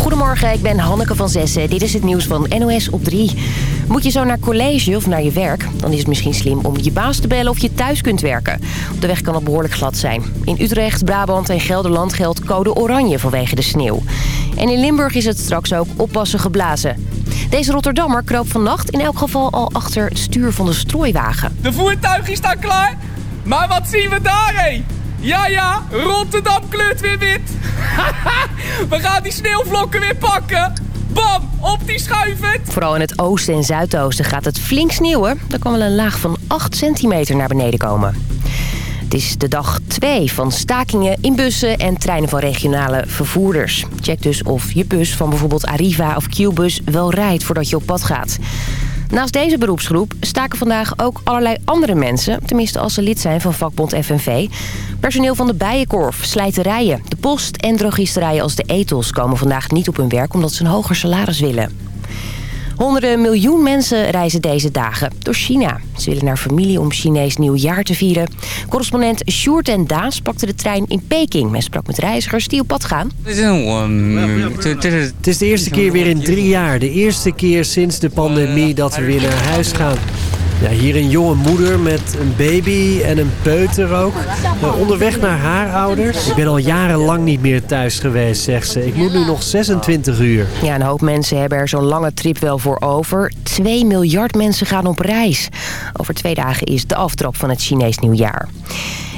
Goedemorgen, ik ben Hanneke van Zessen. Dit is het nieuws van NOS op 3. Moet je zo naar college of naar je werk? Dan is het misschien slim om je baas te bellen of je thuis kunt werken. Op de weg kan het behoorlijk glad zijn. In Utrecht, Brabant en Gelderland geldt code oranje vanwege de sneeuw. En in Limburg is het straks ook oppassen geblazen. Deze Rotterdammer kroop vannacht in elk geval al achter het stuur van de strooiwagen. De voertuigen staan klaar. Maar wat zien we daar? Ja, ja, Rotterdam kleurt weer wit. we gaan die sneeuwvlokken weer pakken. Bam, op die schuiven. Vooral in het oosten en zuidoosten gaat het flink sneeuwen. Er kan wel een laag van 8 centimeter naar beneden komen. Het is de dag 2 van stakingen in bussen en treinen van regionale vervoerders. Check dus of je bus van bijvoorbeeld Arriva of Qbus wel rijdt voordat je op pad gaat. Naast deze beroepsgroep staken vandaag ook allerlei andere mensen... tenminste als ze lid zijn van vakbond FNV. Personeel van de Bijenkorf, slijterijen, de post en drogisterijen als de Ethos... komen vandaag niet op hun werk omdat ze een hoger salaris willen. Honderden miljoen mensen reizen deze dagen door China. Ze willen naar familie om Chinees nieuwjaar te vieren. Correspondent Sjoerd en Daas pakte de trein in Peking... en sprak met reizigers die op pad gaan. Het is de eerste keer weer in drie jaar. De eerste keer sinds de pandemie dat we weer naar huis gaan. Ja, hier een jonge moeder met een baby en een peuter ook. Onderweg naar haar ouders. Ik ben al jarenlang niet meer thuis geweest, zegt ze. Ik moet nu nog 26 uur. Ja, een hoop mensen hebben er zo'n lange trip wel voor over. 2 miljard mensen gaan op reis. Over twee dagen is de aftrap van het Chinees nieuwjaar.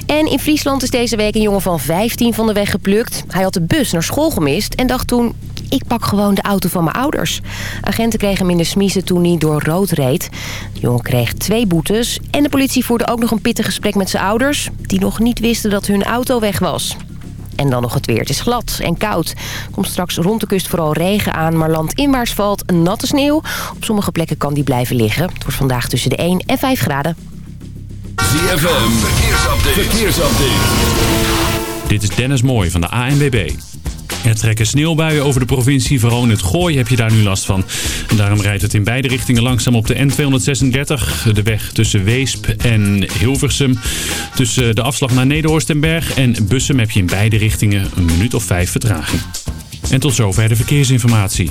En in Friesland is deze week een jongen van 15 van de weg geplukt. Hij had de bus naar school gemist en dacht toen... ik pak gewoon de auto van mijn ouders. Agenten kregen hem in de smiezen toen hij door rood reed. De jongen kreeg twee boetes. En de politie voerde ook nog een pittig gesprek met zijn ouders... die nog niet wisten dat hun auto weg was. En dan nog het weer. Het is glad en koud. Komt straks rond de kust vooral regen aan, maar landinwaarts valt natte sneeuw. Op sommige plekken kan die blijven liggen. Het wordt vandaag tussen de 1 en 5 graden. ZFM, verkeersupdate. verkeersupdate. Dit is Dennis Mooij van de ANWB. Er trekken sneeuwbuien over de provincie. Vooral in het Gooi heb je daar nu last van. Daarom rijdt het in beide richtingen langzaam op de N236. De weg tussen Weesp en Hilversum. Tussen de afslag naar Nederhorst en Berg en Bussum heb je in beide richtingen een minuut of vijf vertraging. En tot zover de verkeersinformatie.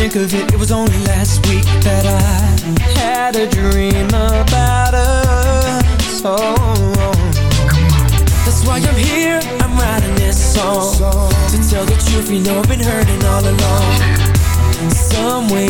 Think of it, it was only last week that I had a dream about us. Oh, oh, that's why I'm here. I'm writing this song to tell the truth. You know I've been hurting all along. Some way,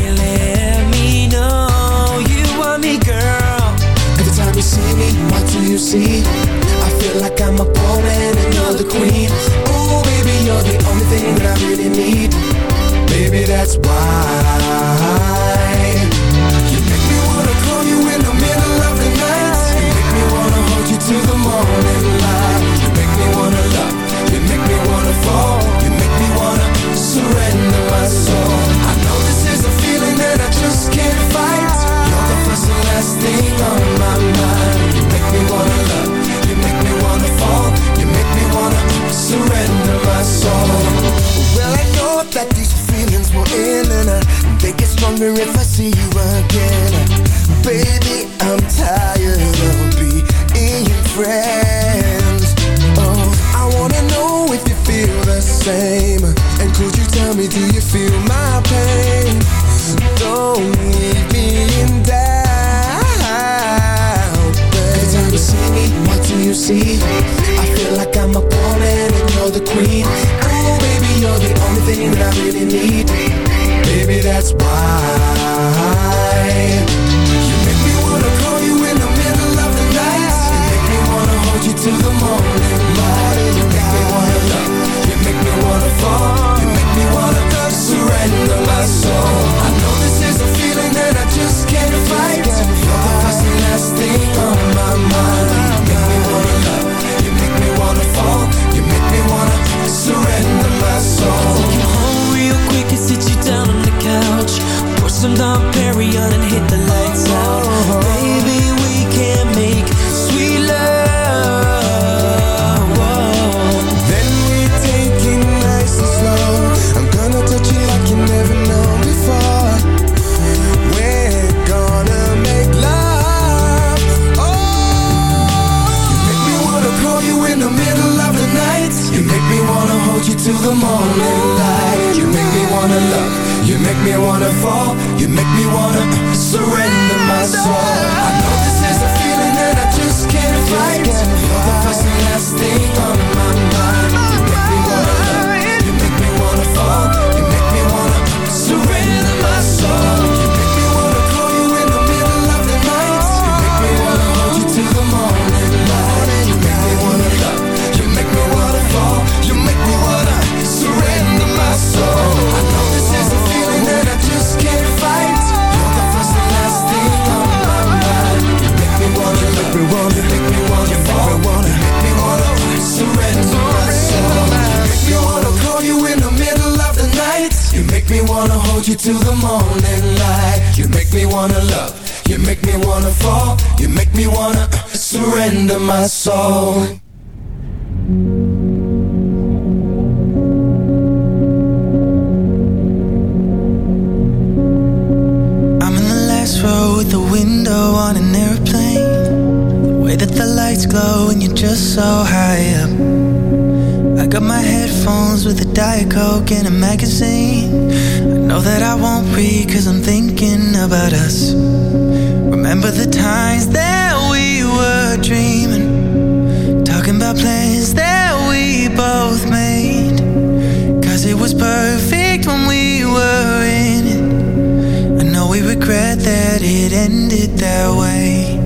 regret that it ended that way.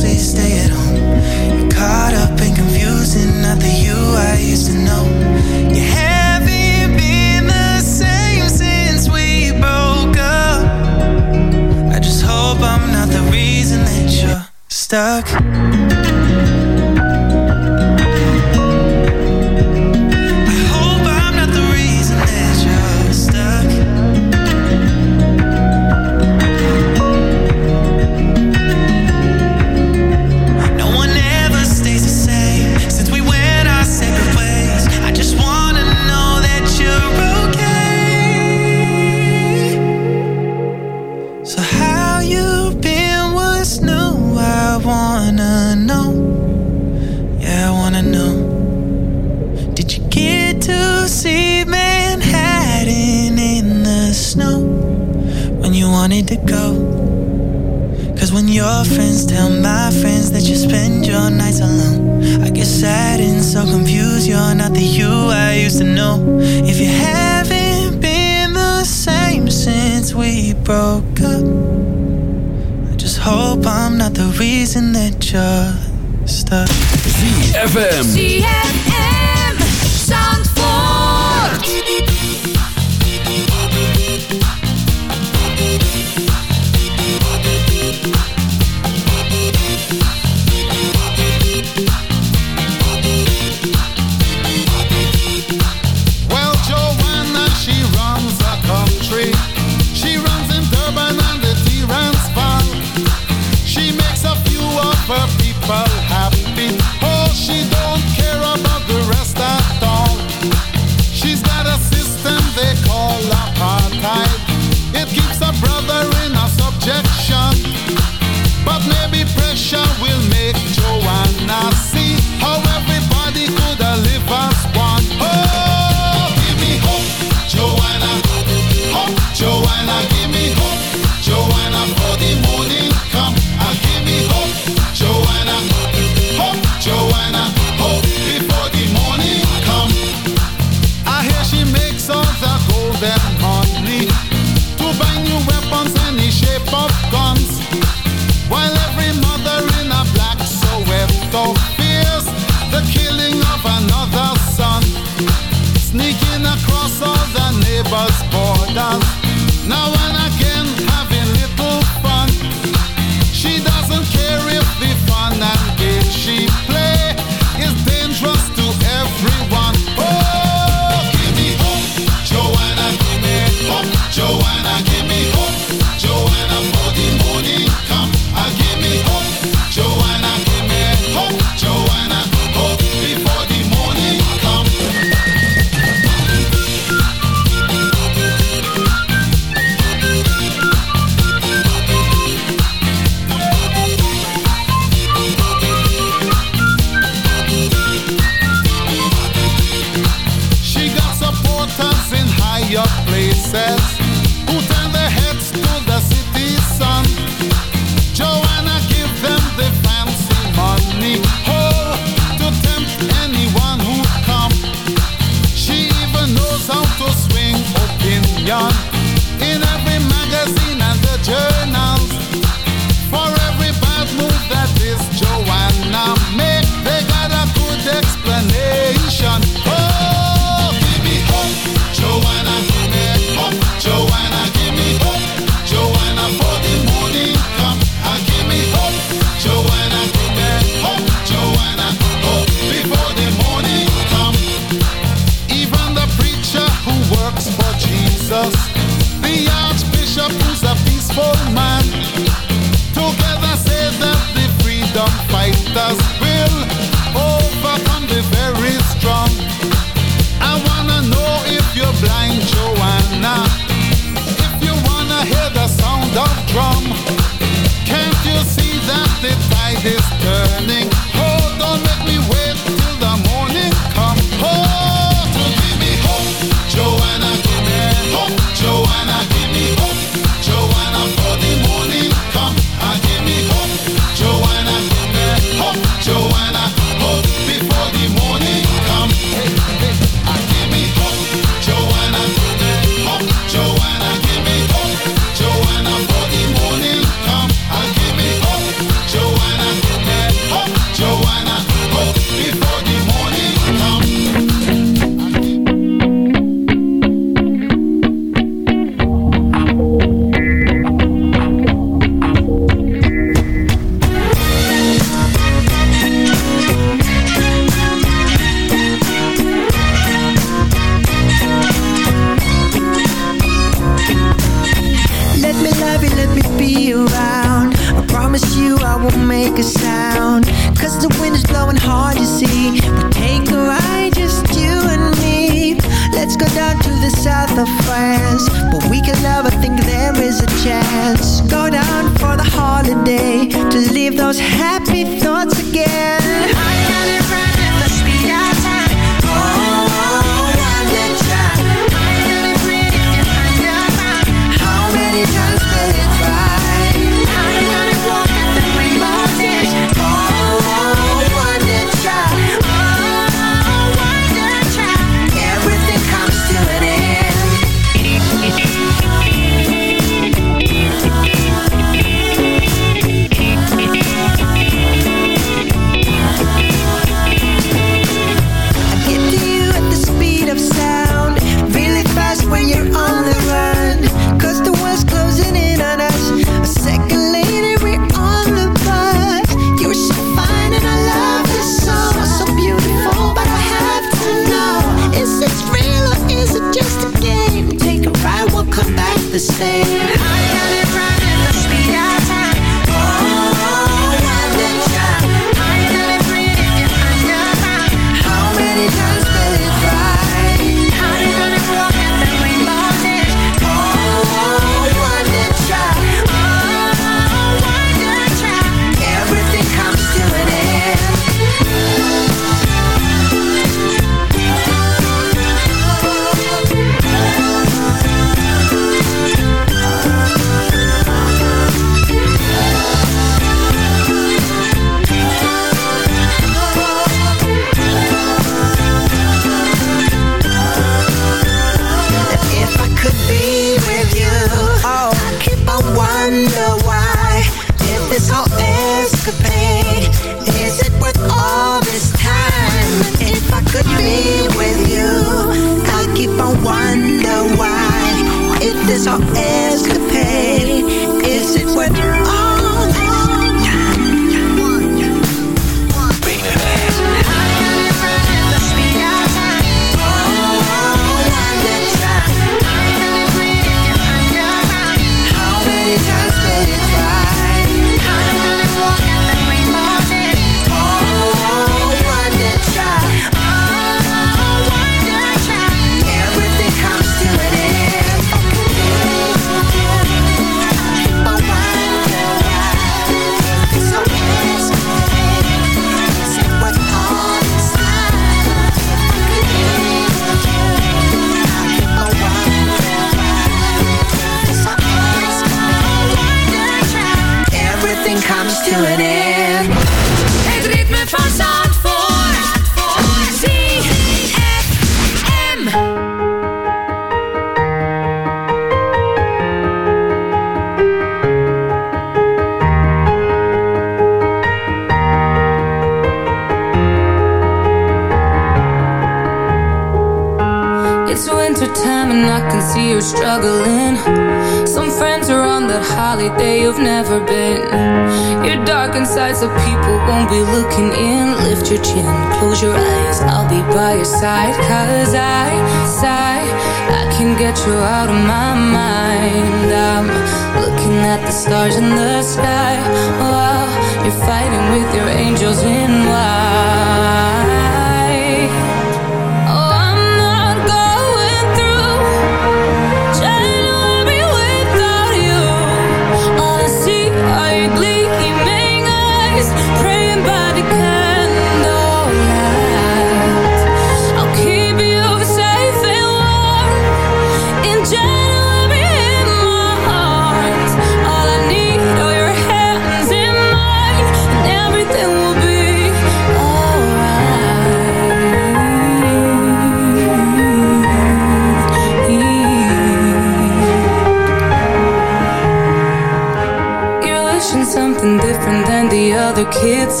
other kids.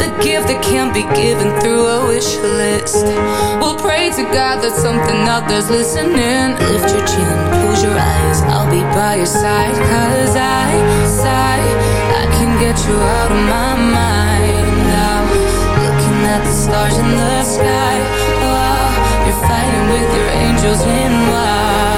The gift that can't be given through a wish list. We'll pray to God that something out there's listening. Lift your chin, close your eyes. I'll be by your side. Cause I, sigh, I can get you out of my mind. Now, looking at the stars in the sky. Oh, you're fighting with your angels. Meanwhile,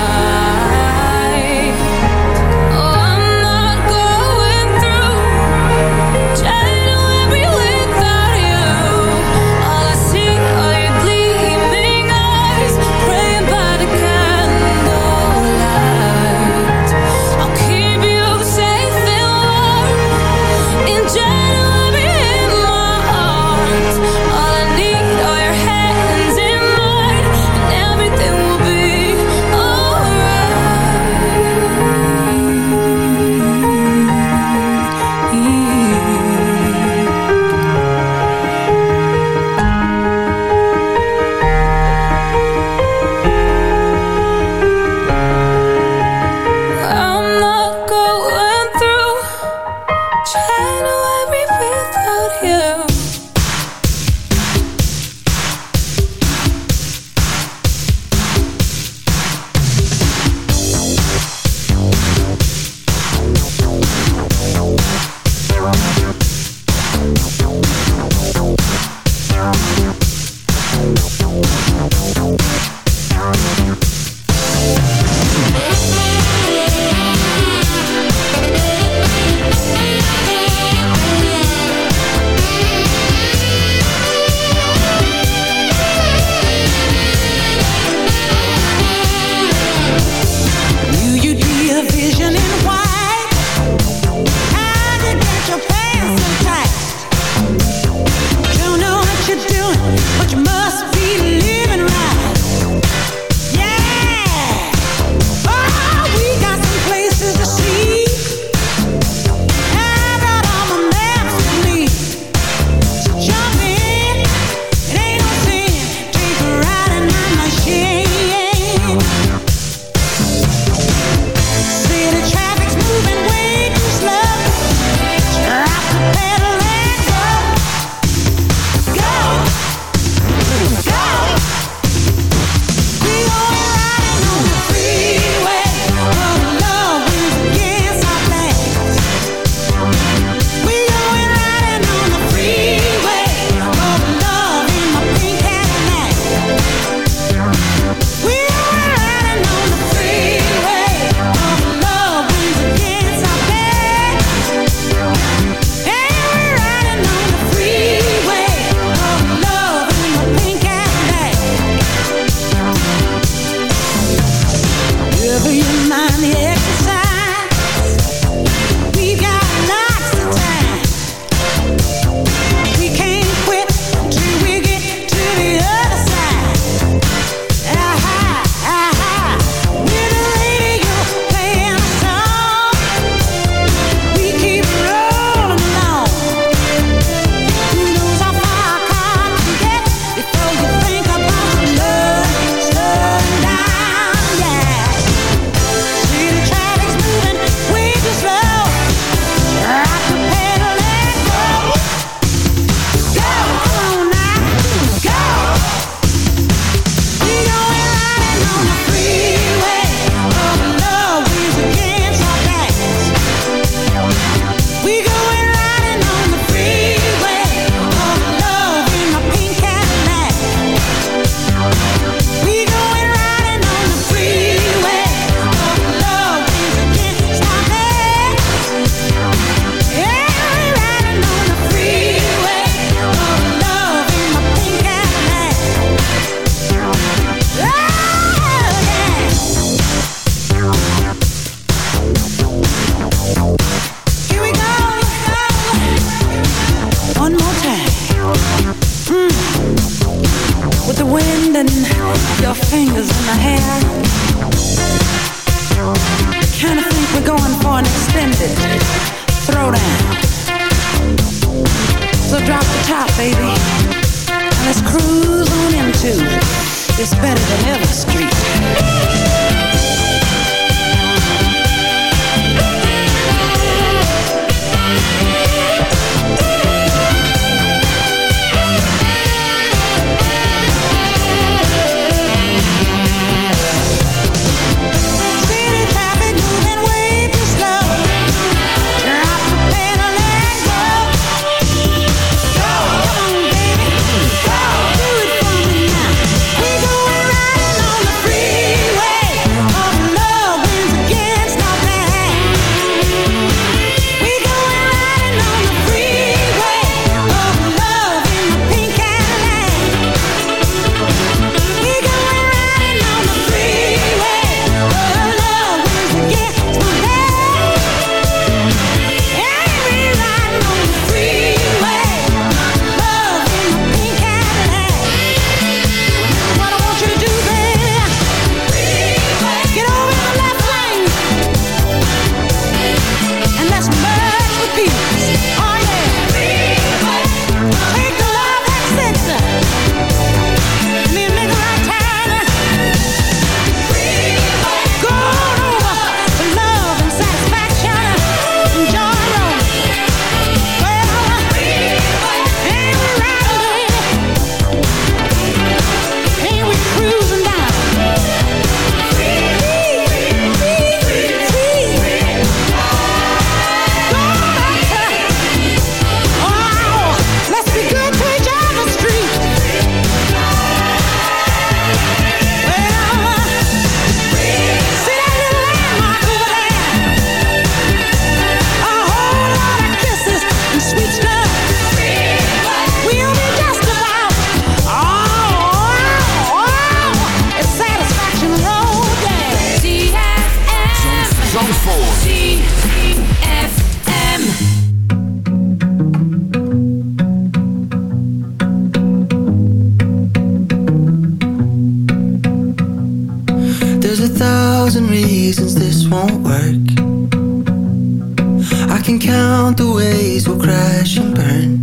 ways waves will crash and burn.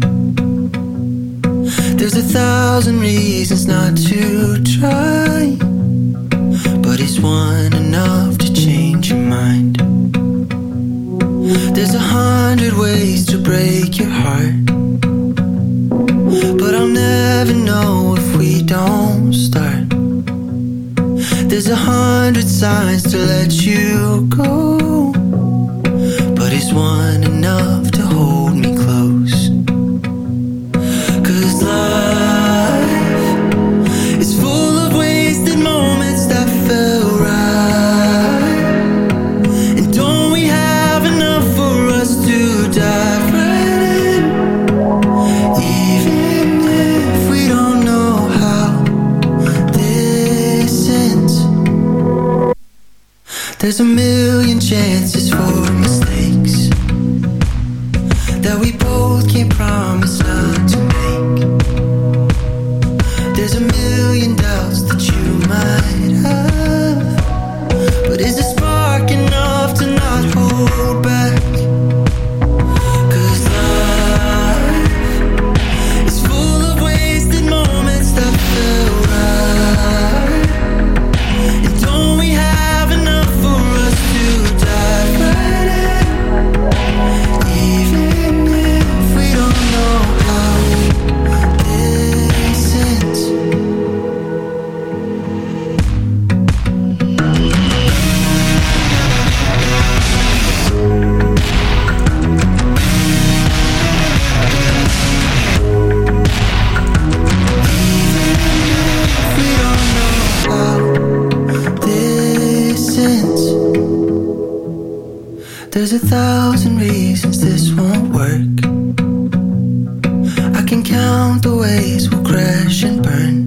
There's a thousand reasons not to try, but it's one enough to change your mind? There's a hundred ways to break your heart, but I'll never know if we don't start. There's a hundred signs to let you go just one enough to hold me close. Cause life is full of wasted moments that fell right. And don't we have enough for us to dive right in? Even if we don't know how this ends, there's a million chances There's a thousand reasons this won't work. I can count the ways we'll crash and burn.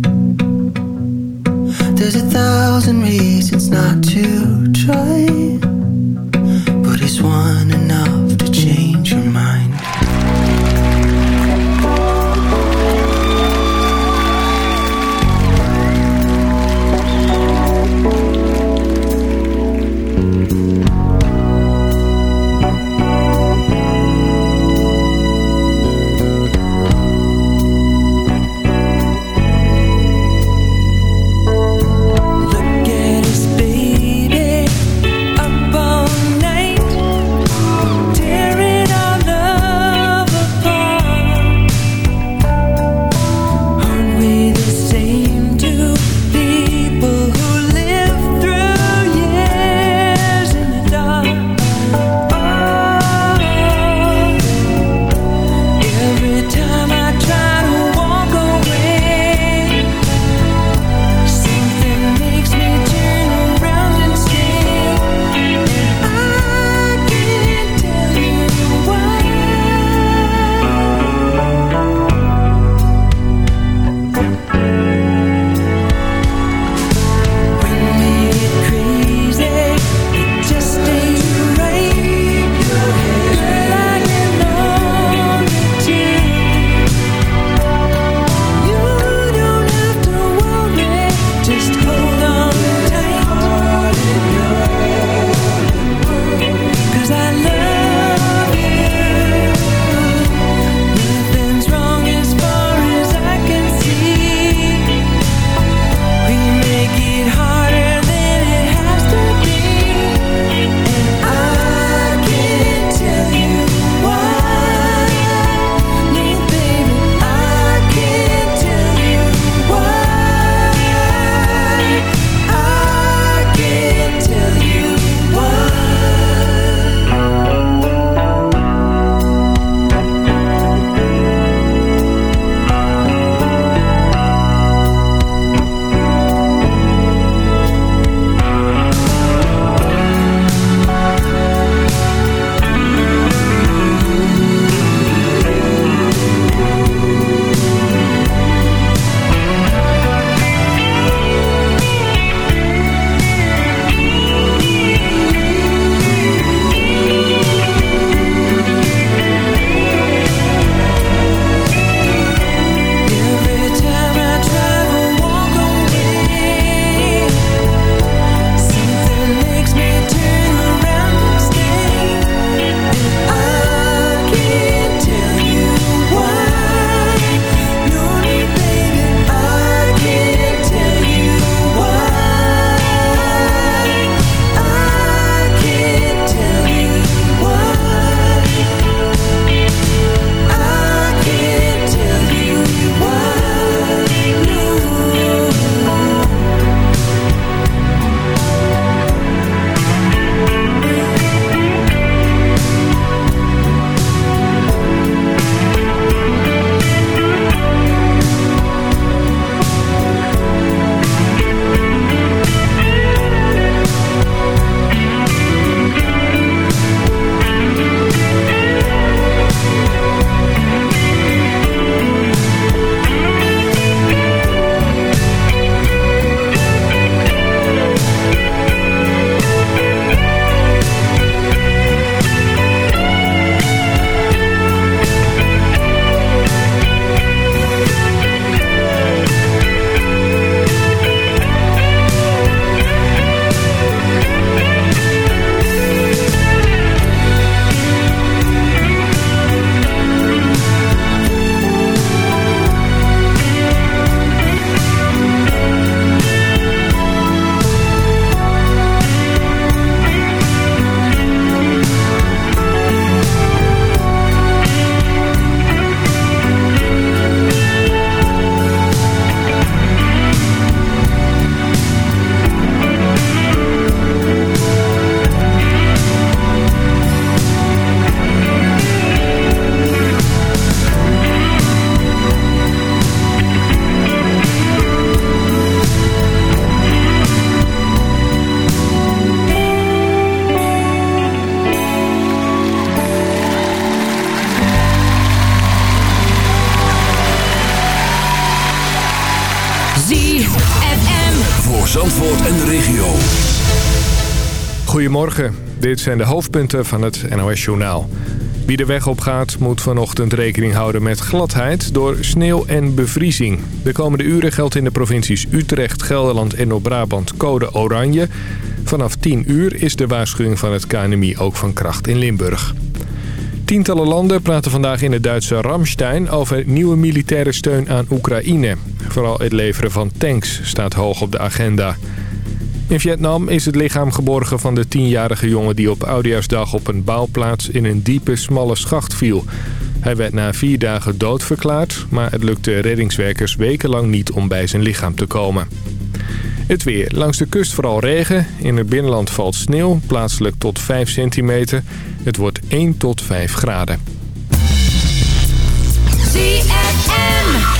Goedemorgen, dit zijn de hoofdpunten van het NOS-journaal. Wie de weg op gaat moet vanochtend rekening houden met gladheid door sneeuw en bevriezing. De komende uren geldt in de provincies Utrecht, Gelderland en Noord-Brabant code oranje. Vanaf 10 uur is de waarschuwing van het KNMI ook van kracht in Limburg. Tientallen landen praten vandaag in het Duitse Ramstein over nieuwe militaire steun aan Oekraïne. Vooral het leveren van tanks staat hoog op de agenda. In Vietnam is het lichaam geborgen van de 10-jarige jongen die op Oudejaarsdag op een bouwplaats in een diepe, smalle schacht viel. Hij werd na vier dagen doodverklaard, maar het lukte reddingswerkers wekenlang niet om bij zijn lichaam te komen. Het weer. Langs de kust vooral regen. In het binnenland valt sneeuw, plaatselijk tot 5 centimeter. Het wordt 1 tot 5 graden. ZFM.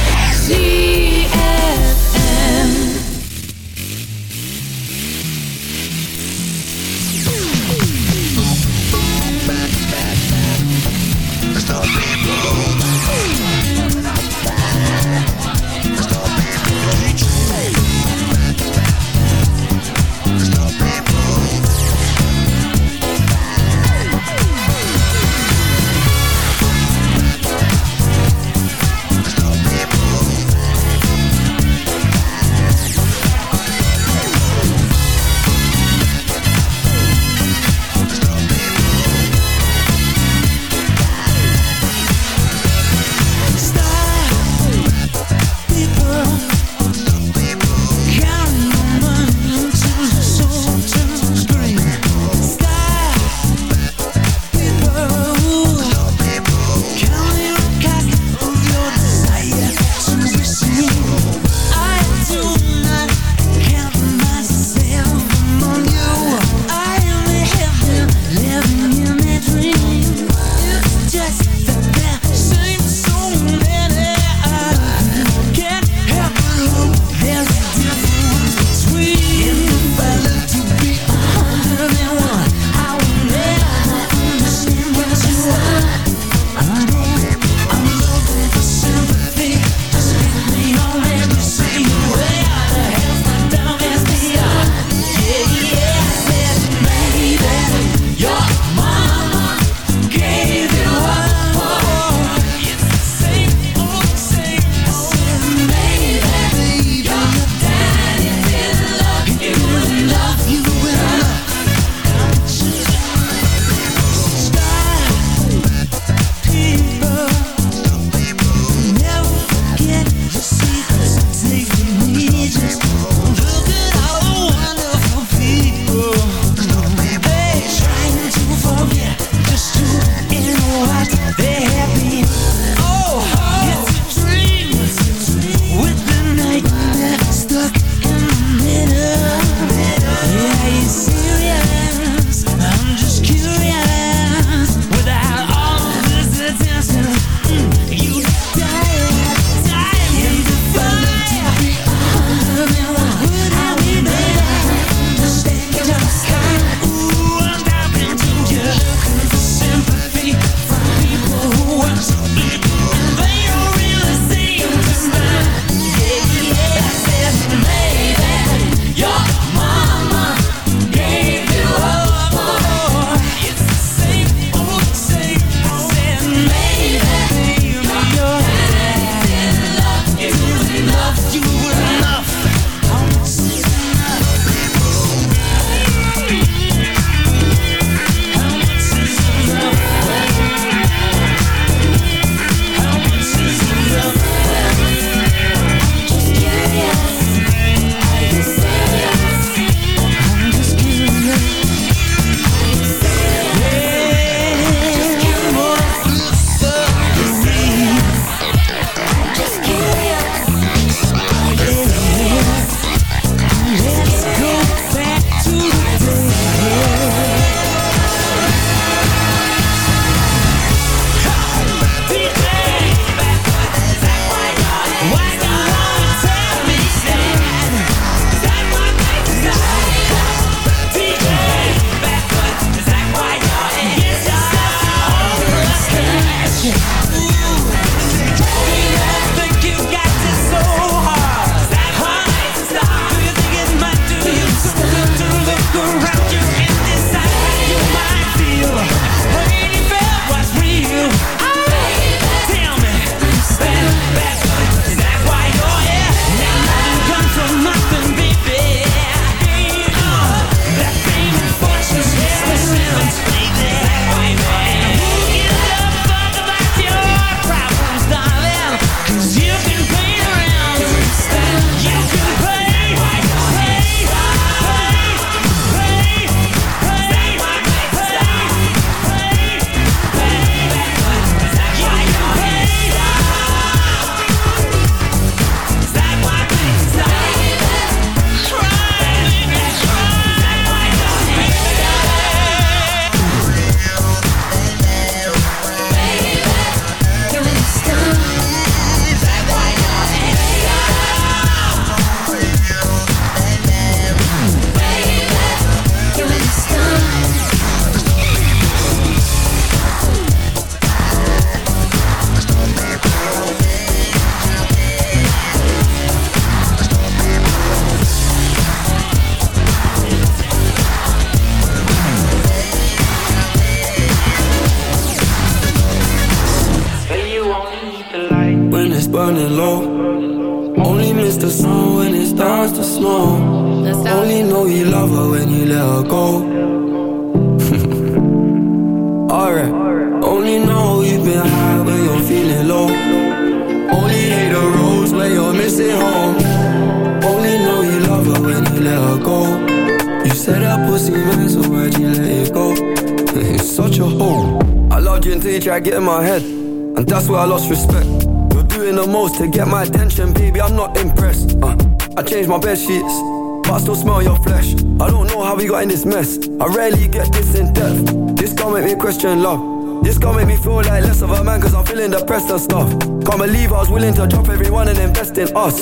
To get my attention, baby. I'm not impressed. Uh, I changed my bed sheets, but I still smell your flesh. I don't know how we got in this mess. I rarely get this in depth. This can't make me question love. This gon' make me feel like less of a man cause I'm feeling depressed and stuff Can't believe I was willing to drop everyone and invest in us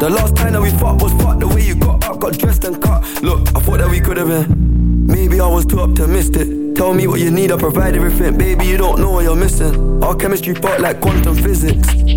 The last time that we fought was fucked the way you got up, got dressed and cut Look, I thought that we could've been Maybe I was too optimistic Tell me what you need, I'll provide everything Baby, you don't know what you're missing Our chemistry part like quantum physics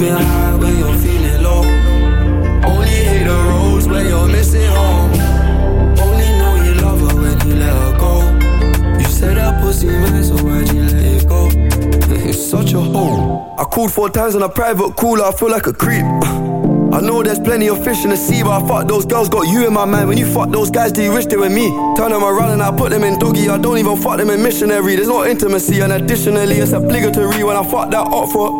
been high when you're feeling low Only hate the roads when you're missing home Only know you love her when you let her go You said that pussy man, so why'd you let it go? It's such a hole I called four times on a private call, I feel like a creep I know there's plenty of fish in the sea, but I fuck those girls, got you in my mind. When you fuck those guys, do you wish they were me? Turn them around and I put them in doggy. I don't even fuck them in missionary. There's no intimacy, and additionally, it's obligatory when I fuck that up for.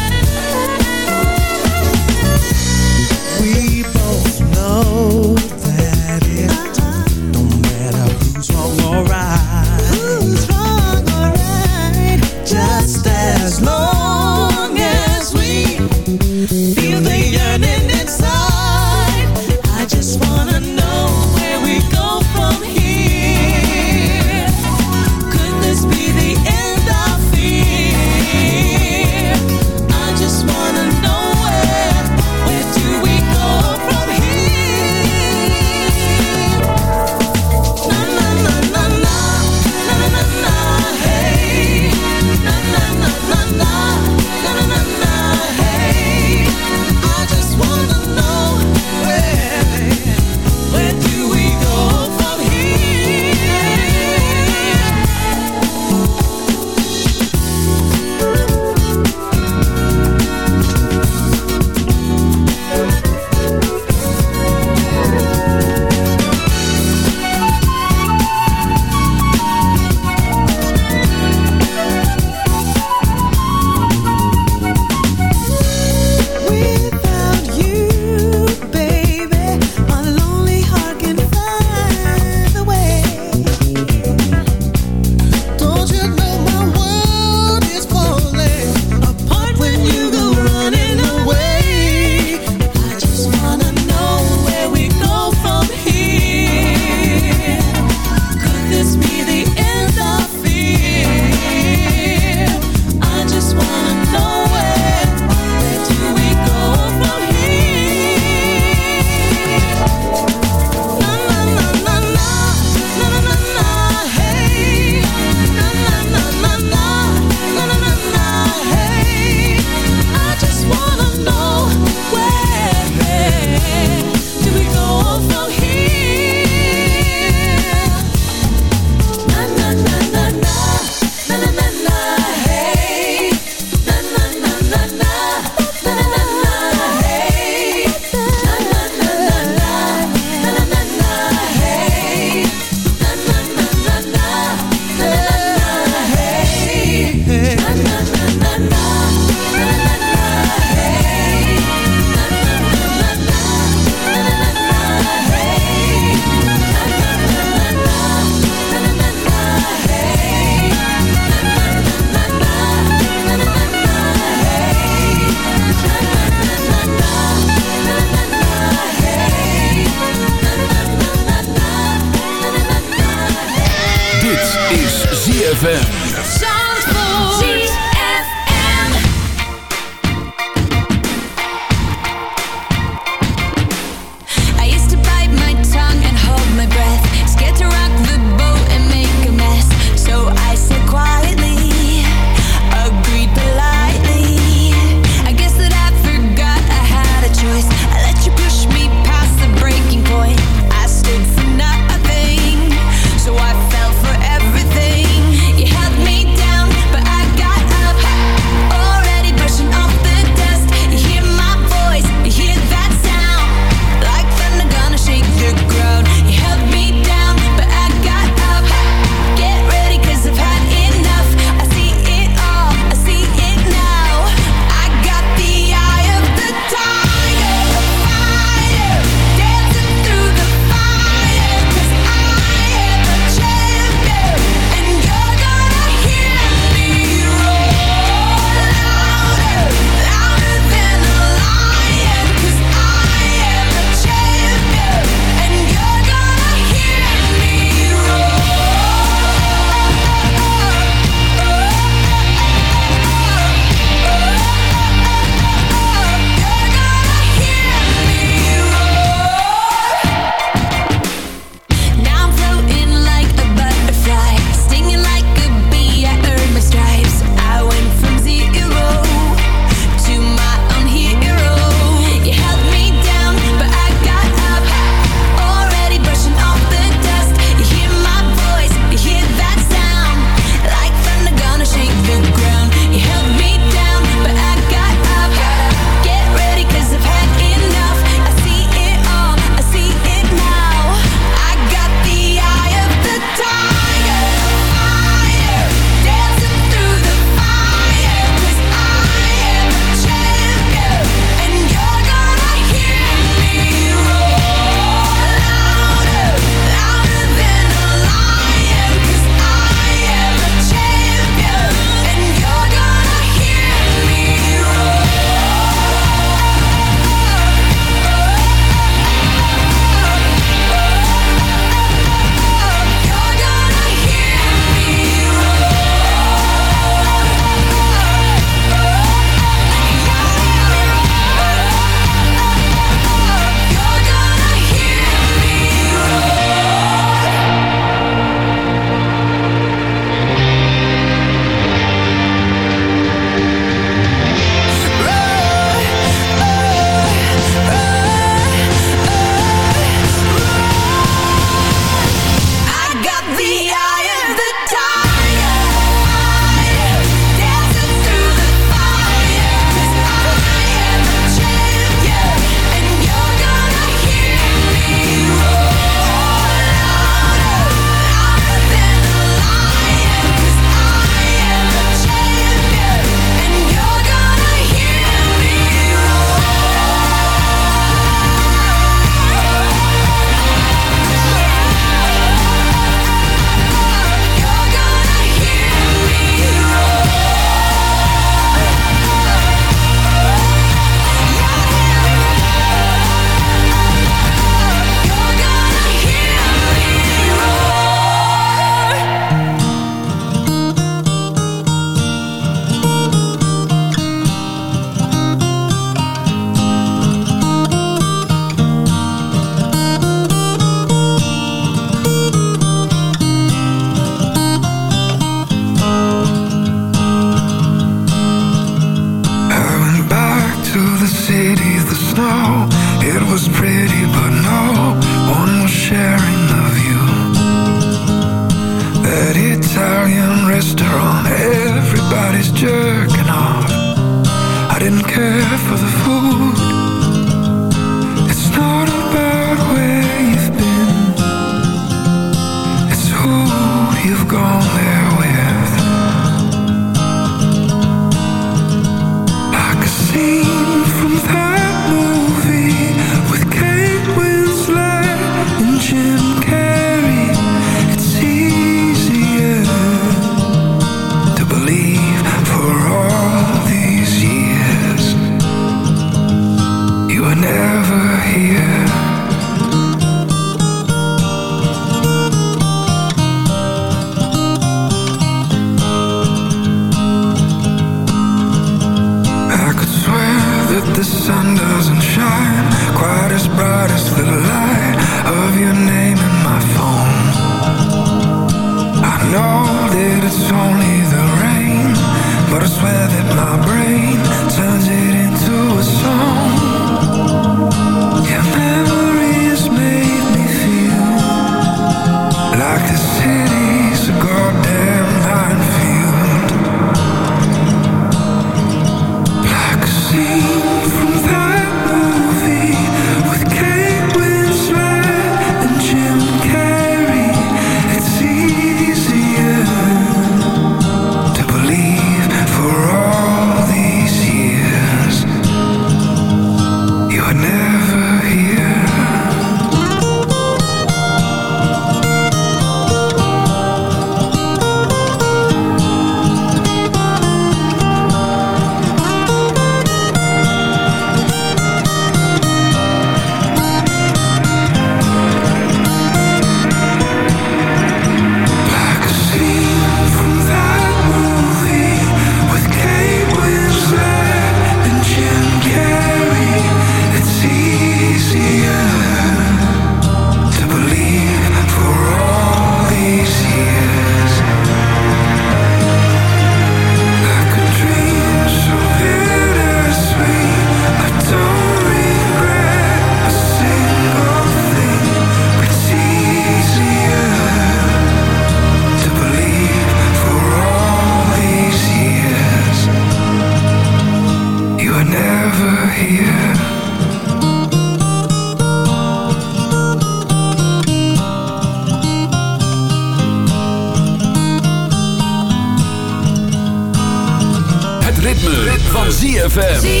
ZFM.